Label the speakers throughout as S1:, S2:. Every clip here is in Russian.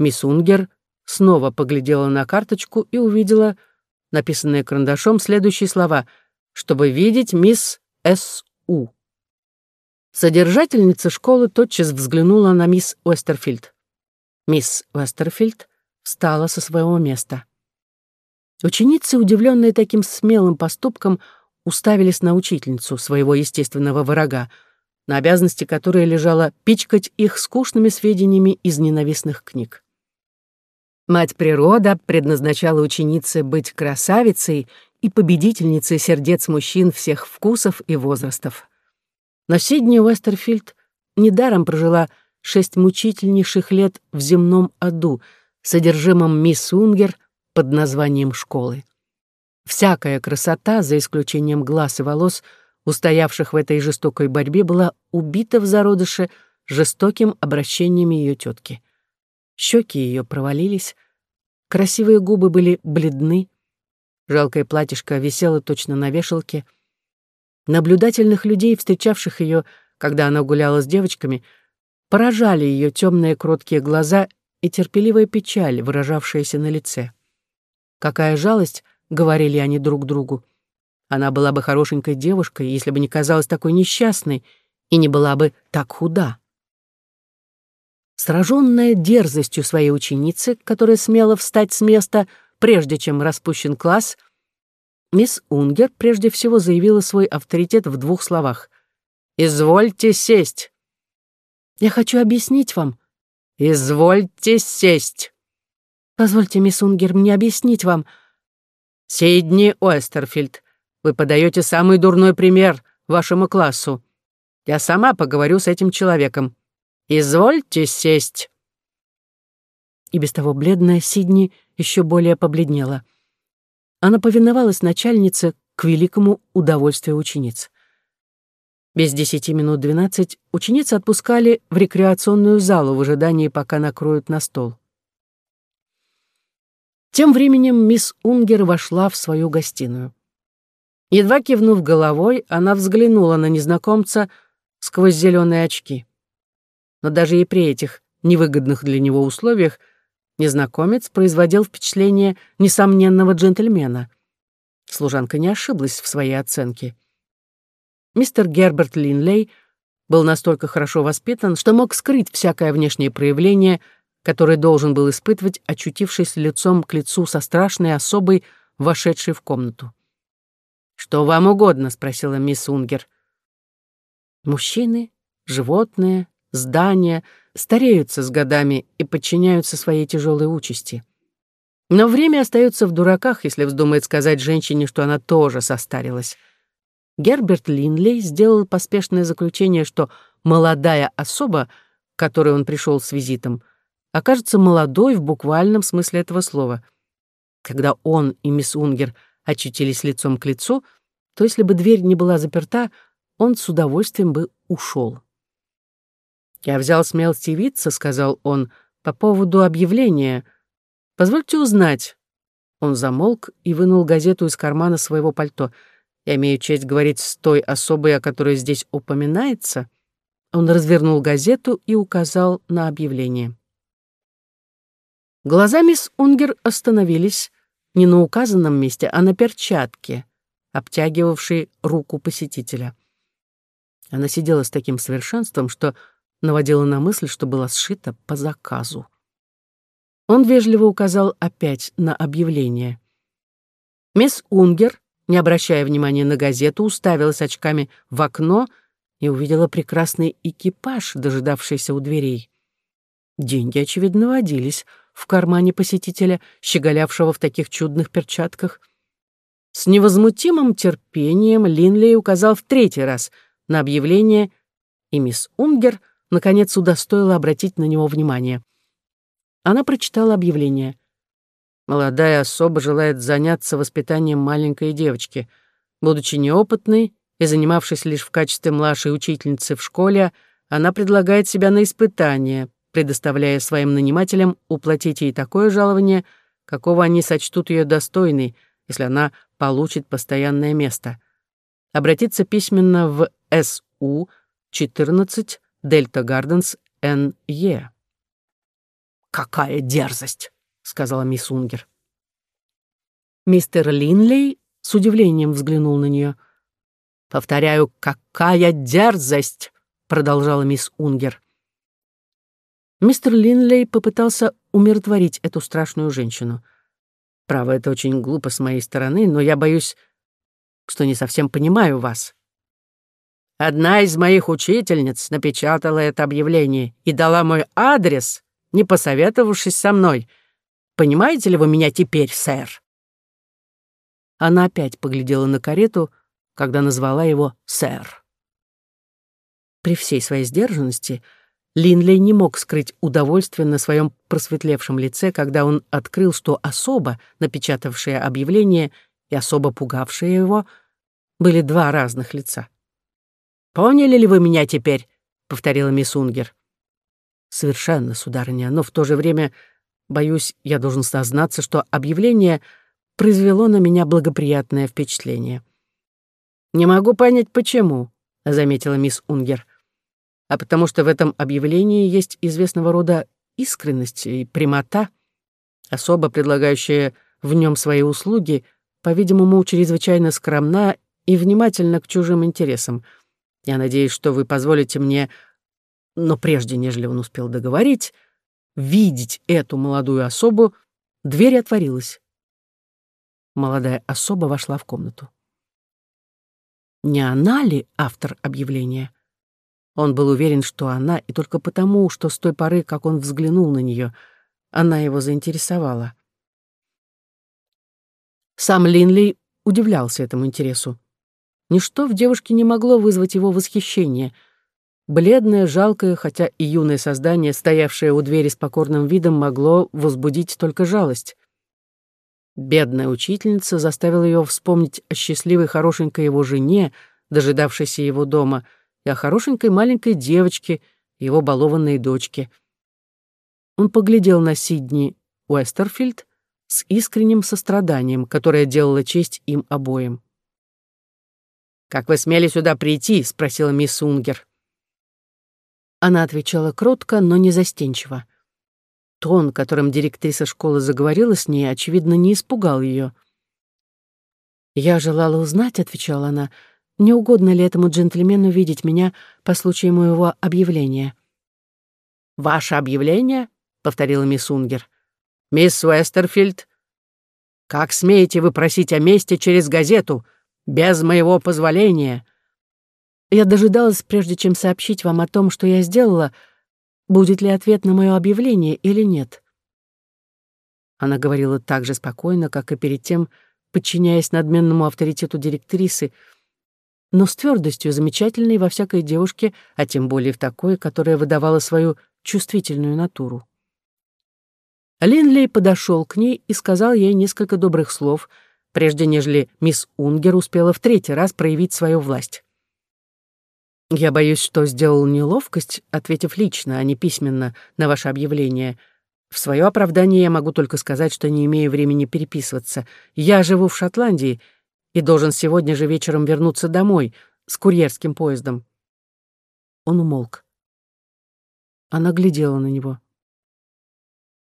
S1: Мисс Унгер снова поглядела на карточку и увидела, написанные карандашом, следующие слова «Чтобы видеть мисс С.У». Содержательница школы тотчас взглянула на мисс Уэстерфилд. Мисс Уэстерфилд встала со своего места. Ученицы, удивленные таким смелым поступком, уставились на учительницу своего естественного врага, на обязанности которой лежало пичкать их скучными сведениями из ненавистных книг. Мать природа предназначала ученице быть красавицей и победительницей сердец мужчин всех вкусов и возрастов. Но Сидни Уэстерфилд недаром прожила шесть мучительнейших лет в земном аду, содержимом мисс Унгер под названием школы. Всякая красота, за исключением глаз и волос, устоявших в этой жестокой борьбе, была убита в зародыше жестоким обращением ее тетки. Щеки ее провалились, красивые губы были бледны, жалкое платьишко висело точно на вешалке — Наблюдательных людей, встречавших ее, когда она гуляла с девочками, поражали ее темные кроткие глаза и терпеливая печаль, выражавшаяся на лице. «Какая жалость!» — говорили они друг другу. «Она была бы хорошенькой девушкой, если бы не казалась такой несчастной и не была бы так худа». Сраженная дерзостью своей ученицы, которая смела встать с места, прежде чем распущен класс — Мисс Унгер прежде всего заявила свой авторитет в двух словах. «Извольте сесть». «Я хочу объяснить вам». «Извольте сесть». «Позвольте, мисс Унгер, мне объяснить вам». «Сейдни Уэстерфильд, вы подаете самый дурной пример вашему классу. Я сама поговорю с этим человеком. Извольте сесть». И без того бледная Сидни еще более побледнела. Она повиновалась начальнице к великому удовольствию учениц. Без десяти минут двенадцать ученицы отпускали в рекреационную залу в ожидании, пока накроют на стол. Тем временем мисс Унгер вошла в свою гостиную. Едва кивнув головой, она взглянула на незнакомца сквозь зеленые очки. Но даже и при этих невыгодных для него условиях Незнакомец производил впечатление несомненного джентльмена. Служанка не ошиблась в своей оценке. Мистер Герберт Линлей был настолько хорошо воспитан, что мог скрыть всякое внешнее проявление, которое должен был испытывать, очутившись лицом к лицу со страшной особой, вошедшей в комнату. «Что вам угодно?» — спросила мисс Унгер. Мужчины, животные, здания стареются с годами и подчиняются своей тяжелой участи. Но время остается в дураках, если вздумает сказать женщине, что она тоже состарилась. Герберт Линлей сделал поспешное заключение, что молодая особа, к которой он пришел с визитом, окажется молодой в буквальном смысле этого слова. Когда он и мисс Унгер очутились лицом к лицу, то если бы дверь не была заперта, он с удовольствием бы ушел. «Я взял смелость явиться», — сказал он, — «по поводу объявления. Позвольте узнать». Он замолк и вынул газету из кармана своего пальто. «Я имею честь говорить с той особой, о которой здесь упоминается». Он развернул газету и указал на объявление. Глаза мисс Унгер остановились не на указанном месте, а на перчатке, обтягивавшей руку посетителя. Она сидела с таким совершенством, что наводила на мысль, что была сшита по заказу. Он вежливо указал опять на объявление. Мисс Унгер, не обращая внимания на газету, уставилась очками в окно и увидела прекрасный экипаж, дожидавшийся у дверей. Деньги, очевидно, водились в кармане посетителя, щеголявшего в таких чудных перчатках. С невозмутимым терпением Линлей указал в третий раз на объявление, и мисс Унгер наконец удостоила обратить на него внимание. Она прочитала объявление. Молодая особа желает заняться воспитанием маленькой девочки. Будучи неопытной и занимавшись лишь в качестве младшей учительницы в школе, она предлагает себя на испытание, предоставляя своим нанимателям уплатить ей такое жалование, какого они сочтут ее достойной, если она получит постоянное место. Обратиться письменно в СУ 14 Дельта Гарденс Н.Е. «Какая дерзость!» — сказала мисс Унгер. Мистер Линлей с удивлением взглянул на нее. «Повторяю, какая дерзость!» — продолжала мисс Унгер. Мистер Линлей попытался умиротворить эту страшную женщину. «Право, это очень глупо с моей стороны, но я боюсь, что не совсем понимаю вас. Одна из моих учительниц напечатала это объявление и дала мой адрес, не посоветовавшись со мной. Понимаете ли вы меня теперь, сэр?» Она опять поглядела на карету, когда назвала его «сэр». При всей своей сдержанности Линлей не мог скрыть удовольствие на своем просветлевшем лице, когда он открыл, что особо напечатавшая объявление и особо пугавшая его были два разных лица. «Поняли ли вы меня теперь?» — повторила мисс Унгер. «Совершенно, сударыня, но в то же время, боюсь, я должен сознаться, что объявление произвело на меня благоприятное впечатление». «Не могу понять, почему», — заметила мисс Унгер. «А потому что в этом объявлении есть известного рода искренность и прямота, особо предлагающая в нем свои услуги, по-видимому, чрезвычайно скромна и внимательна к чужим интересам». Я надеюсь, что вы позволите мне, но прежде, нежели он успел договорить, видеть эту молодую особу, дверь отворилась. Молодая особа вошла в комнату. Не она ли автор объявления? Он был уверен, что она, и только потому, что с той поры, как он взглянул на нее, она его заинтересовала. Сам Линли удивлялся этому интересу. Ничто в девушке не могло вызвать его восхищение. Бледное, жалкое, хотя и юное создание, стоявшее у двери с покорным видом, могло возбудить только жалость. Бедная учительница заставила ее вспомнить о счастливой хорошенькой его жене, дожидавшейся его дома, и о хорошенькой маленькой девочке, его балованной дочке. Он поглядел на Сидни Уэстерфилд с искренним состраданием, которое делало честь им обоим. «Как вы смели сюда прийти?» — спросила мисс Унгер. Она отвечала кротко, но не застенчиво. Тон, которым директриса школы заговорила с ней, очевидно, не испугал ее. «Я желала узнать», — отвечала она, — «не угодно ли этому джентльмену видеть меня по случаю моего объявления?» «Ваше объявление?» — повторила мисс Унгер. «Мисс Уэстерфилд, как смеете вы просить о месте через газету?» Без моего позволения. Я дожидалась, прежде чем сообщить вам о том, что я сделала, будет ли ответ на мое объявление или нет. Она говорила так же спокойно, как и перед тем, подчиняясь надменному авторитету директрисы, но с твердостью, замечательной во всякой девушке, а тем более в такой, которая выдавала свою чувствительную натуру. Линлей подошел к ней и сказал ей несколько добрых слов — прежде нежели мисс Унгер успела в третий раз проявить свою власть. «Я боюсь, что сделал неловкость, ответив лично, а не письменно на ваше объявление. В свое оправдание я могу только сказать, что не имею времени переписываться. Я живу в Шотландии и должен сегодня же вечером вернуться домой с курьерским поездом». Он умолк. Она глядела на него.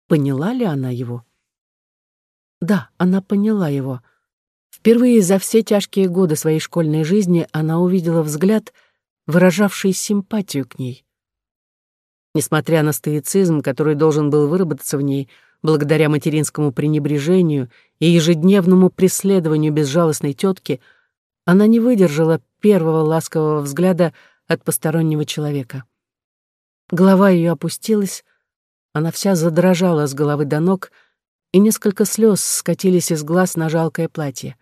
S1: Поняла ли она его? Да, она поняла его. Впервые за все тяжкие годы своей школьной жизни она увидела взгляд, выражавший симпатию к ней. Несмотря на стоицизм, который должен был выработаться в ней, благодаря материнскому пренебрежению и ежедневному преследованию безжалостной тетки, она не выдержала первого ласкового взгляда от постороннего человека. Голова ее опустилась, она вся задрожала с головы до ног — и несколько слез скатились из глаз на жалкое платье.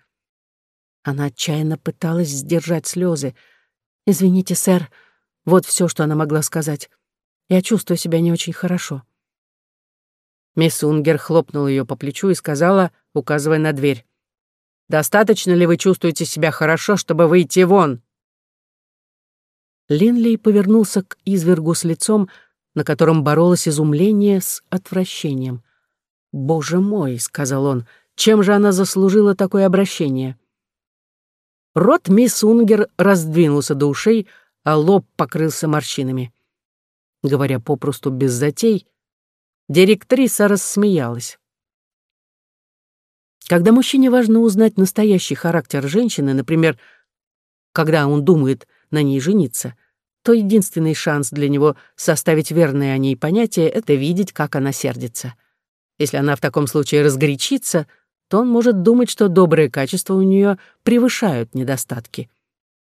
S1: Она отчаянно пыталась сдержать слезы. «Извините, сэр, вот все, что она могла сказать. Я чувствую себя не очень хорошо». Мисс Унгер хлопнула ее по плечу и сказала, указывая на дверь, «Достаточно ли вы чувствуете себя хорошо, чтобы выйти вон?» Линлей повернулся к извергу с лицом, на котором боролось изумление с отвращением. «Боже мой», — сказал он, — «чем же она заслужила такое обращение?» Рот мисс Унгер раздвинулся до ушей, а лоб покрылся морщинами. Говоря попросту без затей, Директриса рассмеялась. Когда мужчине важно узнать настоящий характер женщины, например, когда он думает на ней жениться, то единственный шанс для него составить верное о ней понятие — это видеть, как она сердится. Если она в таком случае разгорячится, то он может думать, что добрые качества у нее превышают недостатки.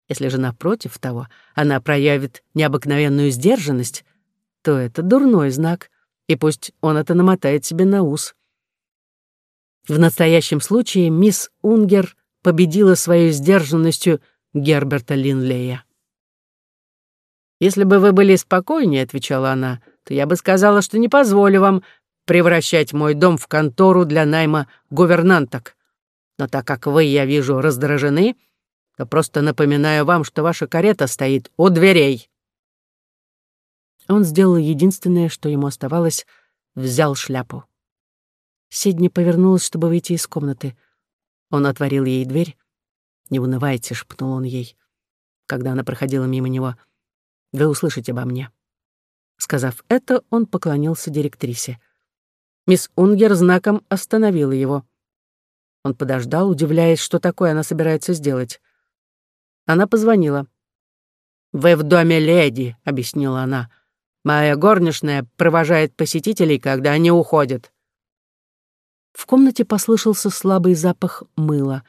S1: Если же напротив того она проявит необыкновенную сдержанность, то это дурной знак, и пусть он это намотает себе на ус. В настоящем случае мисс Унгер победила своей сдержанностью Герберта Линлея. «Если бы вы были спокойнее», — отвечала она, «то я бы сказала, что не позволю вам превращать мой дом в контору для найма гувернанток. Но так как вы, я вижу, раздражены, то просто напоминаю вам, что ваша карета стоит у дверей». Он сделал единственное, что ему оставалось, взял шляпу. Сидни повернулась, чтобы выйти из комнаты. Он отворил ей дверь. «Не унывайте», — шепнул он ей, когда она проходила мимо него. «Вы услышите обо мне». Сказав это, он поклонился директрисе. Мисс Унгер знаком остановила его. Он подождал, удивляясь, что такое она собирается сделать. Она позвонила. «Вы в доме леди», — объяснила она. «Моя горничная провожает посетителей, когда они уходят». В комнате послышался слабый запах мыла.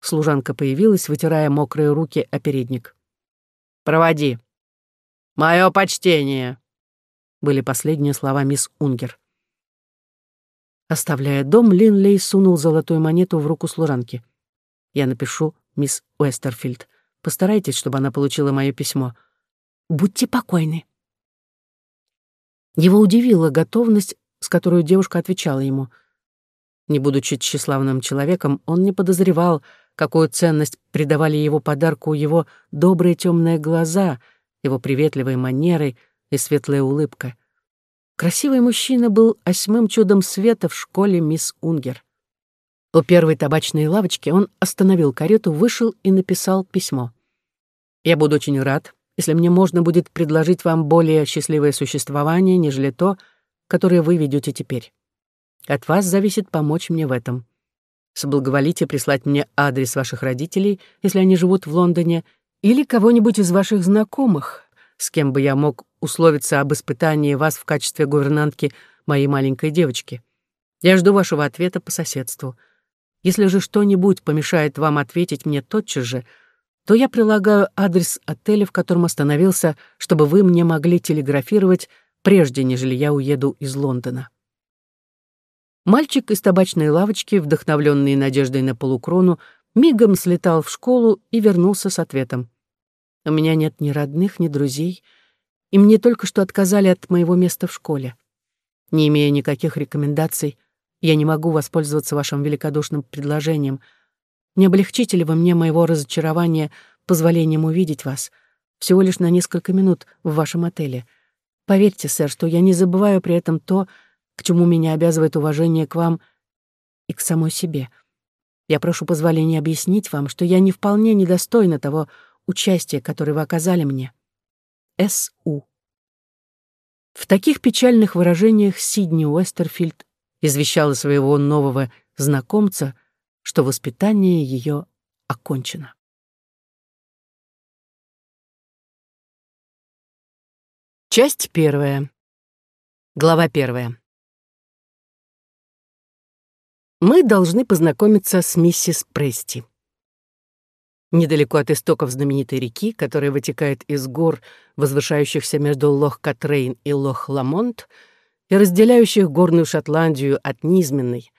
S1: Служанка появилась, вытирая мокрые руки о передник. «Проводи. Мое почтение!» Были последние слова мисс Унгер. Оставляя дом, Линлей сунул золотую монету в руку служанки. «Я напишу мисс Уэстерфилд. Постарайтесь, чтобы она получила мое письмо. Будьте покойны». Его удивила готовность, с которой девушка отвечала ему — не будучи тщеславным человеком, он не подозревал, какую ценность придавали его подарку его добрые темные глаза, его приветливые манеры и светлая улыбка. Красивый мужчина был осьмым чудом света в школе мисс Унгер. У первой табачной лавочки он остановил карету, вышел и написал письмо. «Я буду очень рад, если мне можно будет предложить вам более счастливое существование, нежели то, которое вы ведете теперь. От вас зависит помочь мне в этом. Соблаговолите прислать мне адрес ваших родителей, если они живут в Лондоне, или кого-нибудь из ваших знакомых, с кем бы я мог условиться об испытании вас в качестве гувернантки моей маленькой девочки. Я жду вашего ответа по соседству. Если же что-нибудь помешает вам ответить мне тотчас же, то я прилагаю адрес отеля, в котором остановился, чтобы вы мне могли телеграфировать, прежде нежели я уеду из Лондона. Мальчик из табачной лавочки, вдохновленный надеждой на полукрону, мигом слетал в школу и вернулся с ответом. «У меня нет ни родных, ни друзей, и мне только что отказали от моего места в школе. Не имея никаких рекомендаций, я не могу воспользоваться вашим великодушным предложением. Не облегчите ли вы мне моего разочарования позволением увидеть вас всего лишь на несколько минут в вашем отеле? Поверьте, сэр, что я не забываю при этом то, к чему меня обязывает уважение к вам и к самой себе. Я прошу позволения объяснить вам, что я не вполне недостойна того участия, которое вы оказали мне. С.У. В таких печальных выражениях Сидни Уэстерфилд извещала своего нового знакомца, что воспитание ее окончено. Часть первая. Глава первая. Мы должны познакомиться с миссис Прести. Недалеко от истоков знаменитой реки, которая вытекает из гор, возвышающихся между Лох-Катрейн и Лох-Ламонт, и разделяющих горную Шотландию от низменной,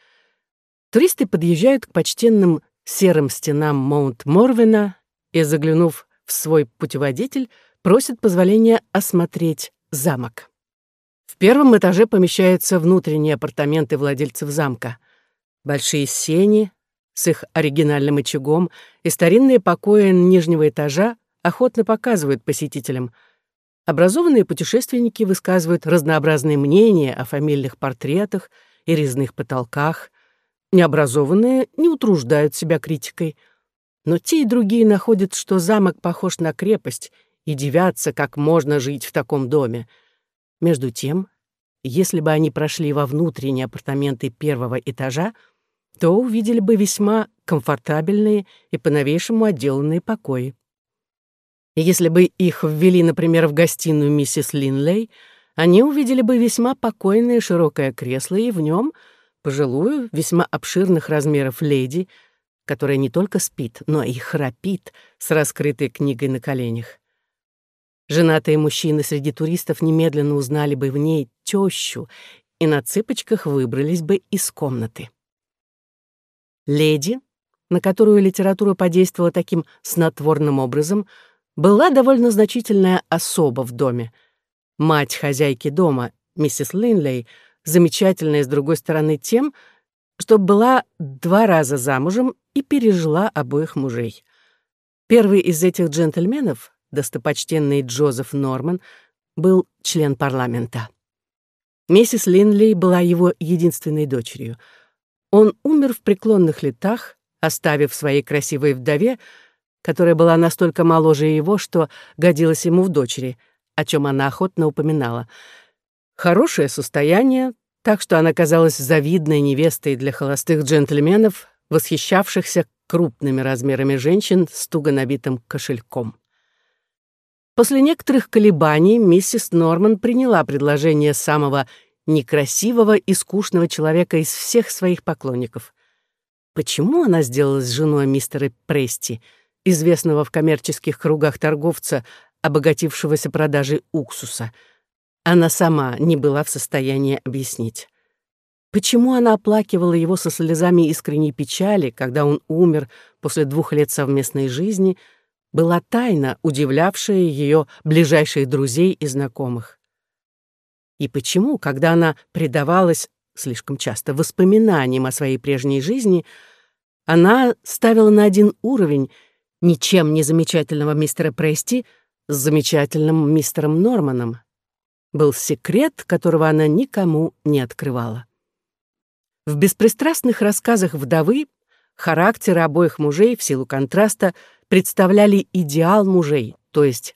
S1: туристы подъезжают к почтенным серым стенам Маунт-Морвена и, заглянув в свой путеводитель, просят позволения осмотреть замок. В первом этаже помещаются внутренние апартаменты владельцев замка — Большие сени с их оригинальным очагом и старинные покои нижнего этажа охотно показывают посетителям. Образованные путешественники высказывают разнообразные мнения о фамильных портретах и резных потолках. Необразованные не утруждают себя критикой. Но те и другие находят, что замок похож на крепость и дивятся, как можно жить в таком доме. Между тем, если бы они прошли во внутренние апартаменты первого этажа, то увидели бы весьма комфортабельные и по-новейшему отделанные покои. И если бы их ввели, например, в гостиную миссис Линлей, они увидели бы весьма покойное широкое кресло и в нем пожилую, весьма обширных размеров леди, которая не только спит, но и храпит с раскрытой книгой на коленях. Женатые мужчины среди туристов немедленно узнали бы в ней тещу и на цыпочках выбрались бы из комнаты. Леди, на которую литература подействовала таким снотворным образом, была довольно значительная особа в доме. Мать хозяйки дома, миссис Линлей, замечательная, с другой стороны, тем, что была два раза замужем и пережила обоих мужей. Первый из этих джентльменов, достопочтенный Джозеф Норман, был член парламента. Миссис Линли была его единственной дочерью. Он умер в преклонных летах, оставив своей красивой вдове, которая была настолько моложе его, что годилась ему в дочери, о чем она охотно упоминала. Хорошее состояние, так что она казалась завидной невестой для холостых джентльменов, восхищавшихся крупными размерами женщин с туго набитым кошельком. После некоторых колебаний миссис Норман приняла предложение самого некрасивого и скучного человека из всех своих поклонников. Почему она сделалась женой мистера Прести, известного в коммерческих кругах торговца, обогатившегося продажей уксуса, она сама не была в состоянии объяснить. Почему она оплакивала его со слезами искренней печали, когда он умер после двух лет совместной жизни — была тайна, удивлявшая ее ближайших друзей и знакомых. И почему, когда она предавалась слишком часто воспоминаниям о своей прежней жизни, она ставила на один уровень ничем не замечательного мистера Прести с замечательным мистером Норманом. Был секрет, которого она никому не открывала. В беспристрастных рассказах вдовы характеры обоих мужей в силу контраста представляли идеал мужей, то есть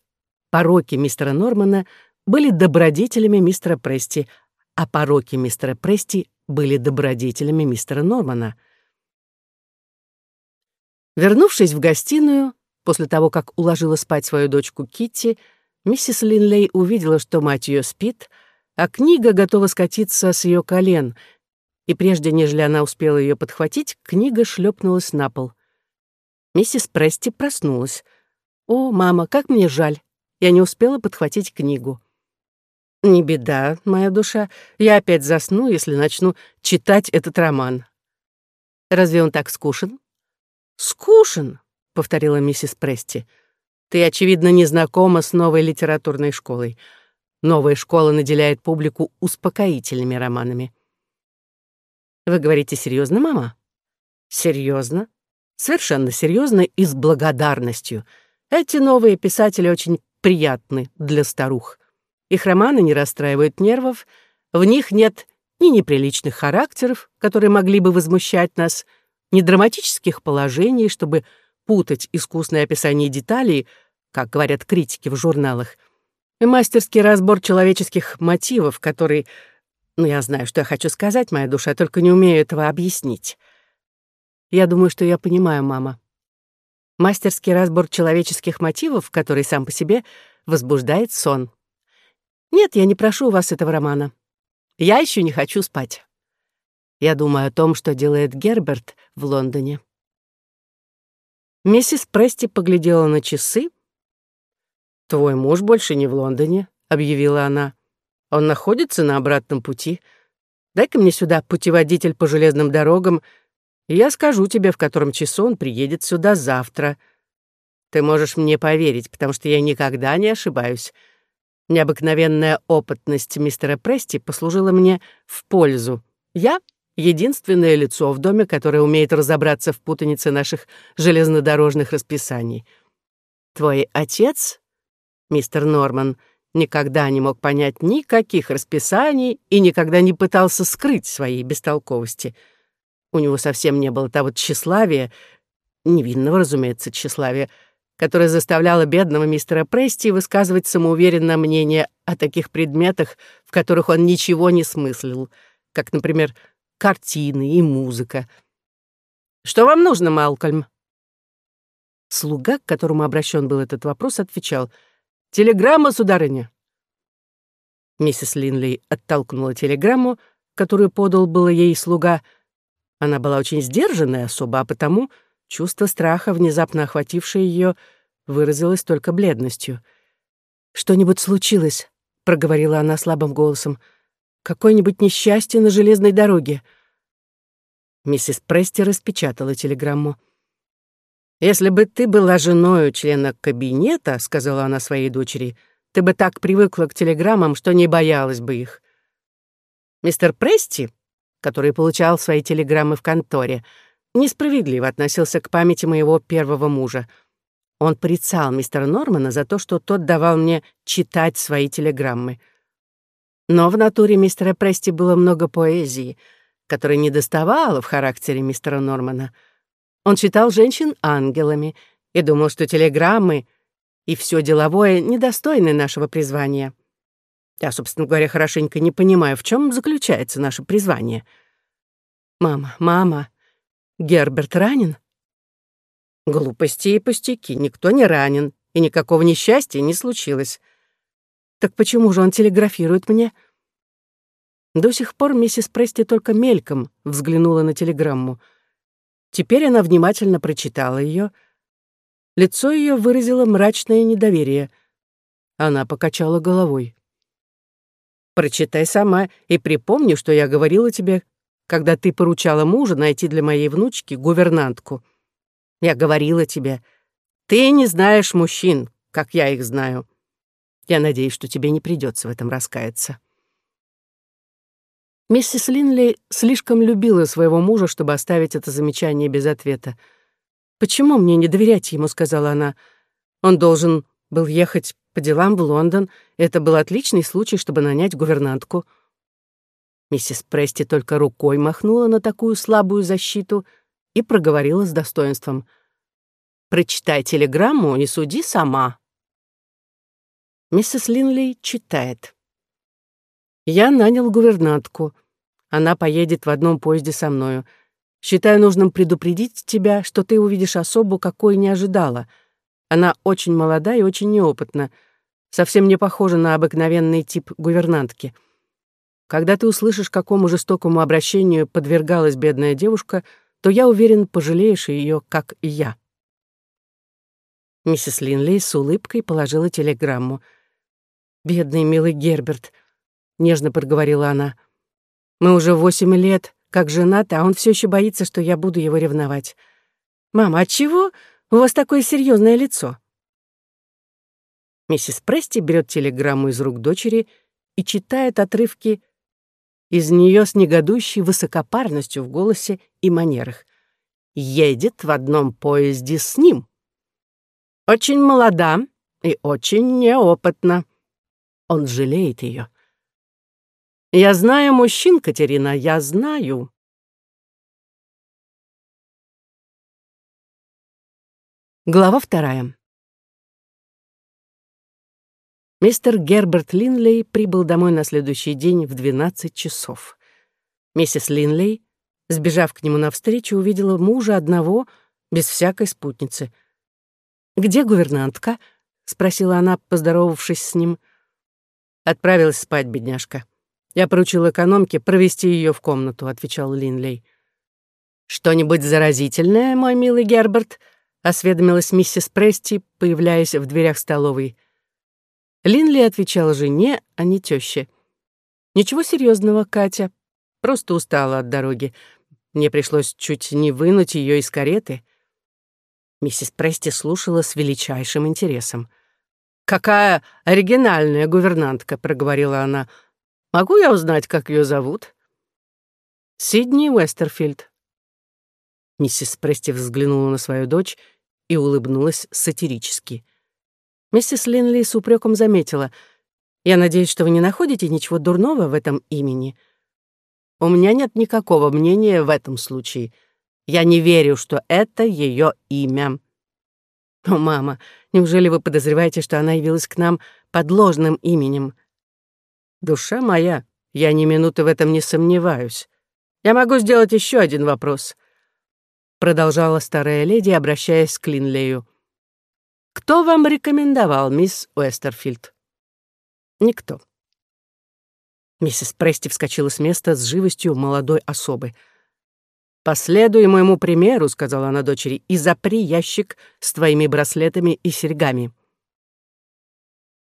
S1: пороки мистера Нормана были добродетелями мистера Прести, а пороки мистера Прести были добродетелями мистера Нормана. Вернувшись в гостиную, после того, как уложила спать свою дочку Китти, миссис Линлей увидела, что мать ее спит, а книга готова скатиться с ее колен, и прежде нежели она успела ее подхватить, книга шлепнулась на пол — Миссис Прести проснулась. «О, мама, как мне жаль. Я не успела подхватить книгу». «Не беда, моя душа. Я опять засну, если начну читать этот роман». «Разве он так скучен?» «Скучен», — повторила миссис Прести. «Ты, очевидно, не знакома с новой литературной школой. Новая школа наделяет публику успокоительными романами». «Вы говорите серьезно, мама?» «Серьезно совершенно серьезно и с благодарностью. Эти новые писатели очень приятны для старух. Их романы не расстраивают нервов, в них нет ни неприличных характеров, которые могли бы возмущать нас, ни драматических положений, чтобы путать искусное описание деталей, как говорят критики в журналах, и мастерский разбор человеческих мотивов, который... Ну, я знаю, что я хочу сказать, моя душа, только не умею этого объяснить. Я думаю, что я понимаю, мама. Мастерский разбор человеческих мотивов, который сам по себе возбуждает сон. Нет, я не прошу у вас этого романа. Я еще не хочу спать. Я думаю о том, что делает Герберт в Лондоне. Миссис Прести поглядела на часы. «Твой муж больше не в Лондоне», — объявила она. «Он находится на обратном пути. Дай-ка мне сюда путеводитель по железным дорогам я скажу тебе, в котором часу он приедет сюда завтра. Ты можешь мне поверить, потому что я никогда не ошибаюсь. Необыкновенная опытность мистера Прести послужила мне в пользу. Я — единственное лицо в доме, которое умеет разобраться в путанице наших железнодорожных расписаний. Твой отец, мистер Норман, никогда не мог понять никаких расписаний и никогда не пытался скрыть своей бестолковости — у него совсем не было того тщеславия, невинного, разумеется, тщеславия, которое заставляло бедного мистера Прести высказывать самоуверенное мнение о таких предметах, в которых он ничего не смыслил, как, например, картины и музыка. «Что вам нужно, Малкольм?» Слуга, к которому обращен был этот вопрос, отвечал «Телеграмма, сударыня». Миссис Линлей оттолкнула телеграмму, которую подал было ей слуга. Она была очень сдержанная особа, а потому чувство страха, внезапно охватившее ее, выразилось только бледностью. «Что-нибудь случилось?» — проговорила она слабым голосом. «Какое-нибудь несчастье на железной дороге». Миссис Прести распечатала телеграмму. «Если бы ты была женою члена кабинета, — сказала она своей дочери, — ты бы так привыкла к телеграммам, что не боялась бы их. Мистер Прести, который получал свои телеграммы в конторе, несправедливо относился к памяти моего первого мужа. Он порицал мистера Нормана за то, что тот давал мне читать свои телеграммы. Но в натуре мистера Прести было много поэзии, которой не доставало в характере мистера Нормана. Он считал женщин ангелами и думал, что телеграммы и все деловое недостойны нашего призвания. Я, собственно говоря, хорошенько не понимаю, в чем заключается наше призвание. Мама, мама, Герберт ранен? Глупости и пустяки, никто не ранен, и никакого несчастья не случилось. Так почему же он телеграфирует мне? До сих пор миссис Прести только мельком взглянула на телеграмму. Теперь она внимательно прочитала ее. Лицо ее выразило мрачное недоверие. Она покачала головой. Прочитай сама и припомни, что я говорила тебе, когда ты поручала мужа найти для моей внучки гувернантку. Я говорила тебе, ты не знаешь мужчин, как я их знаю. Я надеюсь, что тебе не придется в этом раскаяться. Миссис Линли слишком любила своего мужа, чтобы оставить это замечание без ответа. «Почему мне не доверять ему?» — сказала она. «Он должен был ехать по делам в Лондон. Это был отличный случай, чтобы нанять гувернантку. Миссис Прести только рукой махнула на такую слабую защиту и проговорила с достоинством. «Прочитай телеграмму, не суди сама». Миссис Линли читает. «Я нанял гувернантку. Она поедет в одном поезде со мною. Считаю нужным предупредить тебя, что ты увидишь особу, какой не ожидала — она очень молода и очень неопытна, совсем не похожа на обыкновенный тип гувернантки. Когда ты услышишь, какому жестокому обращению подвергалась бедная девушка, то, я уверен, пожалеешь ее, как и я». Миссис Линли с улыбкой положила телеграмму. «Бедный милый Герберт», — нежно проговорила она. «Мы уже восемь лет как женаты, а он все еще боится, что я буду его ревновать. Мама, отчего у вас такое серьезное лицо». Миссис Прести берет телеграмму из рук дочери и читает отрывки из нее с негодующей высокопарностью в голосе и манерах. Едет в одном поезде с ним. Очень молода и очень неопытна. Он жалеет ее. Я знаю мужчин, Катерина, я знаю. Глава вторая. Мистер Герберт Линлей прибыл домой на следующий день в 12 часов. Миссис Линлей, сбежав к нему навстречу, увидела мужа одного, без всякой спутницы. «Где гувернантка?» — спросила она, поздоровавшись с ним. «Отправилась спать, бедняжка. Я поручил экономке провести ее в комнату», — отвечал Линлей. «Что-нибудь заразительное, мой милый Герберт?» осведомилась миссис Прести, появляясь в дверях столовой. Линли отвечала жене, а не тёще. «Ничего серьезного, Катя. Просто устала от дороги. Мне пришлось чуть не вынуть ее из кареты». Миссис Прести слушала с величайшим интересом. «Какая оригинальная гувернантка», — проговорила она. «Могу я узнать, как ее зовут?» «Сидни Уэстерфилд». Миссис Прести взглянула на свою дочь и улыбнулась сатирически. Миссис Линли с упреком заметила. «Я надеюсь, что вы не находите ничего дурного в этом имени?» «У меня нет никакого мнения в этом случае. Я не верю, что это ее имя». «О, мама, неужели вы подозреваете, что она явилась к нам под ложным именем?» «Душа моя, я ни минуты в этом не сомневаюсь. Я могу сделать еще один вопрос», — продолжала старая леди, обращаясь к Линлею. «Кто вам рекомендовал, мисс Уэстерфилд?» «Никто». Миссис Прести вскочила с места с живостью молодой особы. «Последуй моему примеру», — сказала она дочери, «и запри ящик с твоими браслетами и серьгами».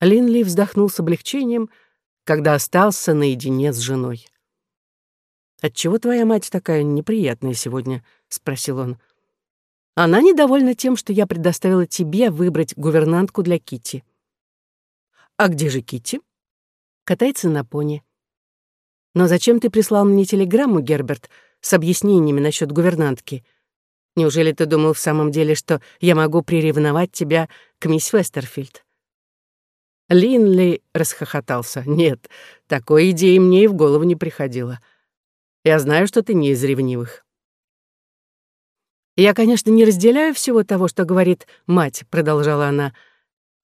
S1: Линли вздохнул с облегчением, когда остался наедине с женой. «Отчего твоя мать такая неприятная сегодня?» — спросил он. «Она недовольна тем, что я предоставила тебе выбрать гувернантку для Кити. «А где же Кити? «Катается на пони». «Но зачем ты прислал мне телеграмму, Герберт, с объяснениями насчет гувернантки? Неужели ты думал в самом деле, что я могу приревновать тебя к мисс Вестерфильд?» Линли расхохотался. «Нет, такой идеи мне и в голову не приходило. Я знаю, что ты не из ревнивых». «Я, конечно, не разделяю всего того, что говорит мать», — продолжала она,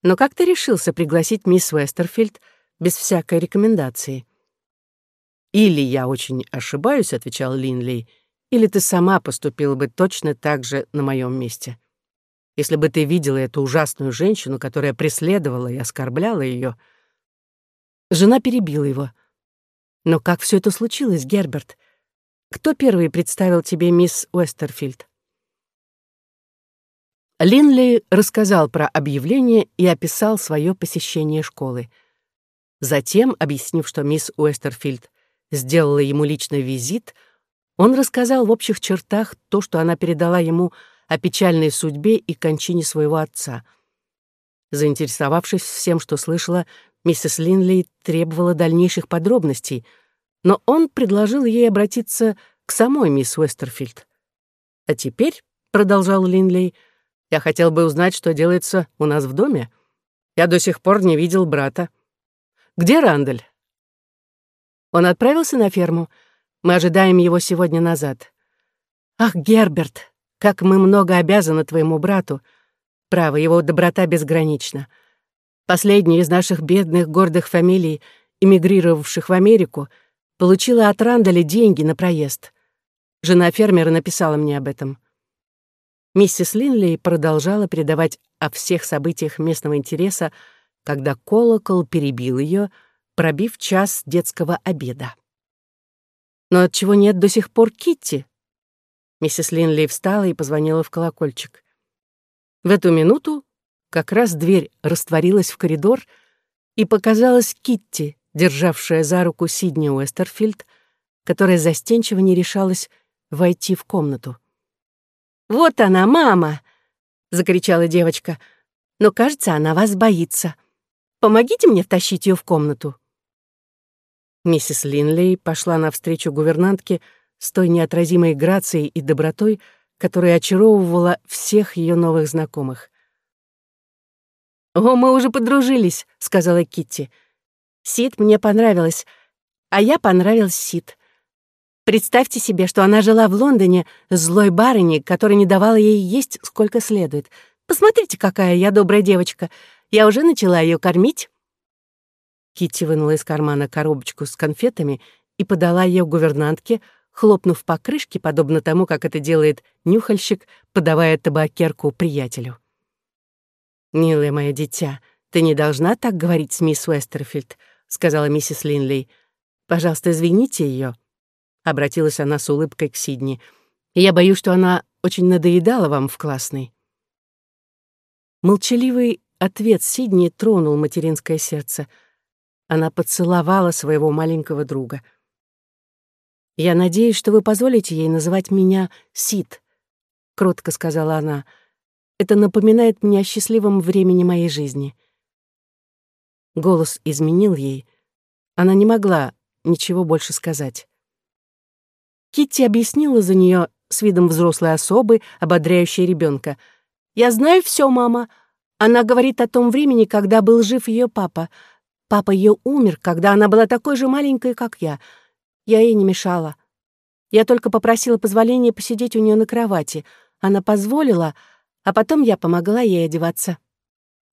S1: «но как ты решился пригласить мисс Вестерфильд без всякой рекомендации?» «Или я очень ошибаюсь», — отвечал Линли, «или ты сама поступила бы точно так же на моем месте». Если бы ты видела эту ужасную женщину, которая преследовала и оскорбляла ее. Жена перебила его. Но как все это случилось, Герберт? Кто первый представил тебе мисс Уэстерфилд? Линли рассказал про объявление и описал свое посещение школы. Затем, объяснив, что мисс Уэстерфилд сделала ему личный визит, он рассказал в общих чертах то, что она передала ему о печальной судьбе и кончине своего отца. Заинтересовавшись всем, что слышала, миссис Линли требовала дальнейших подробностей, но он предложил ей обратиться к самой мисс Уэстерфилд. «А теперь», — продолжал Линлей, — «я хотел бы узнать, что делается у нас в доме. Я до сих пор не видел брата. Где Рандаль?» Он отправился на ферму. Мы ожидаем его сегодня назад. «Ах, Герберт!» Как мы много обязаны твоему брату. Право, его доброта безгранична. Последняя из наших бедных гордых фамилий, эмигрировавших в Америку, получила от Рандаля деньги на проезд. Жена фермера написала мне об этом. Миссис Линли продолжала передавать о всех событиях местного интереса, когда колокол перебил ее, пробив час детского обеда. Но отчего нет до сих пор Китти? Миссис Линли встала и позвонила в колокольчик. В эту минуту как раз дверь растворилась в коридор, и показалась Китти, державшая за руку Сидни Уэстерфилд, которая застенчиво не решалась войти в комнату. «Вот она, мама!» — закричала девочка. «Но, кажется, она вас боится. Помогите мне втащить ее в комнату». Миссис Линлей пошла навстречу гувернантке, с той неотразимой грацией и добротой, которая очаровывала всех ее новых знакомых. «О, мы уже подружились», — сказала Китти. «Сид мне понравилась, а я понравилась Сид. Представьте себе, что она жила в Лондоне злой барыней, которая не давала ей есть сколько следует. Посмотрите, какая я добрая девочка. Я уже начала ее кормить». Китти вынула из кармана коробочку с конфетами и подала ее гувернантке, хлопнув по крышке, подобно тому, как это делает нюхальщик, подавая табакерку приятелю. «Милое мое дитя, ты не должна так говорить с мисс Уэстерфилд», сказала миссис Линлей. «Пожалуйста, извините ее. Обратилась она с улыбкой к Сидни. «Я боюсь, что она очень надоедала вам в классной». Молчаливый ответ Сидни тронул материнское сердце. Она поцеловала своего маленького друга — «Я надеюсь, что вы позволите ей называть меня Сид», — кротко сказала она. «Это напоминает мне о счастливом времени моей жизни». Голос изменил ей. Она не могла ничего больше сказать. Китти объяснила за нее с видом взрослой особы, ободряющей ребенка. «Я знаю все, мама. Она говорит о том времени, когда был жив ее папа. Папа ее умер, когда она была такой же маленькой, как я. Я ей не мешала. Я только попросила позволения посидеть у нее на кровати. Она позволила, а потом я помогла ей одеваться.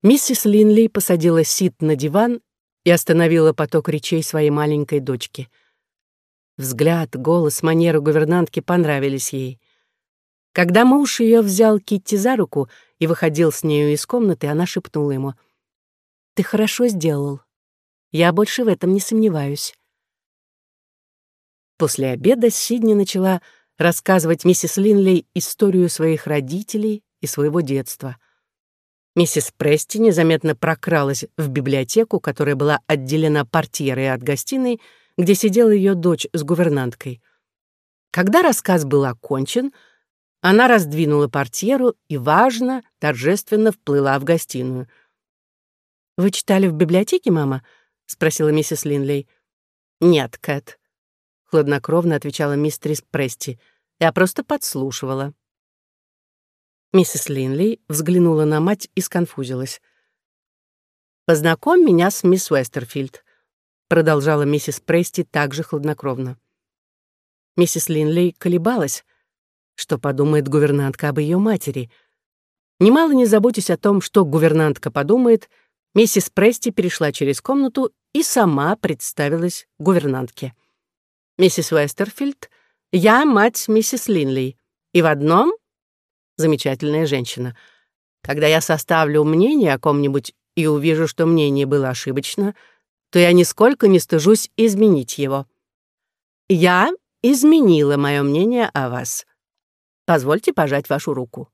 S1: Миссис Линли посадила Сид на диван и остановила поток речей своей маленькой дочки. Взгляд, голос, манера гувернантки понравились ей. Когда муж ее взял Китти за руку и выходил с нею из комнаты, она шепнула ему. «Ты хорошо сделал. Я больше в этом не сомневаюсь». После обеда Сидни начала рассказывать миссис Линлей историю своих родителей и своего детства. Миссис Прести незаметно прокралась в библиотеку, которая была отделена портьерой от гостиной, где сидела ее дочь с гувернанткой. Когда рассказ был окончен, она раздвинула портьеру и, важно, торжественно вплыла в гостиную. «Вы читали в библиотеке, мама?» — спросила миссис Линлей. «Нет, Кэт», — хладнокровно отвечала мистерис Прести. «Я просто подслушивала». Миссис Линлей взглянула на мать и сконфузилась. «Познакомь меня с мисс Уэстерфилд», — продолжала миссис Прести также хладнокровно. Миссис Линлей колебалась, что подумает гувернантка об ее матери. Немало не заботясь о том, что гувернантка подумает, миссис Прести перешла через комнату и сама представилась гувернантке. «Миссис Уэстерфилд, я мать миссис Линли, и в одном замечательная женщина. Когда я составлю мнение о ком-нибудь и увижу, что мнение было ошибочно, то я нисколько не стыжусь изменить его. Я изменила мое мнение о вас. Позвольте пожать вашу руку».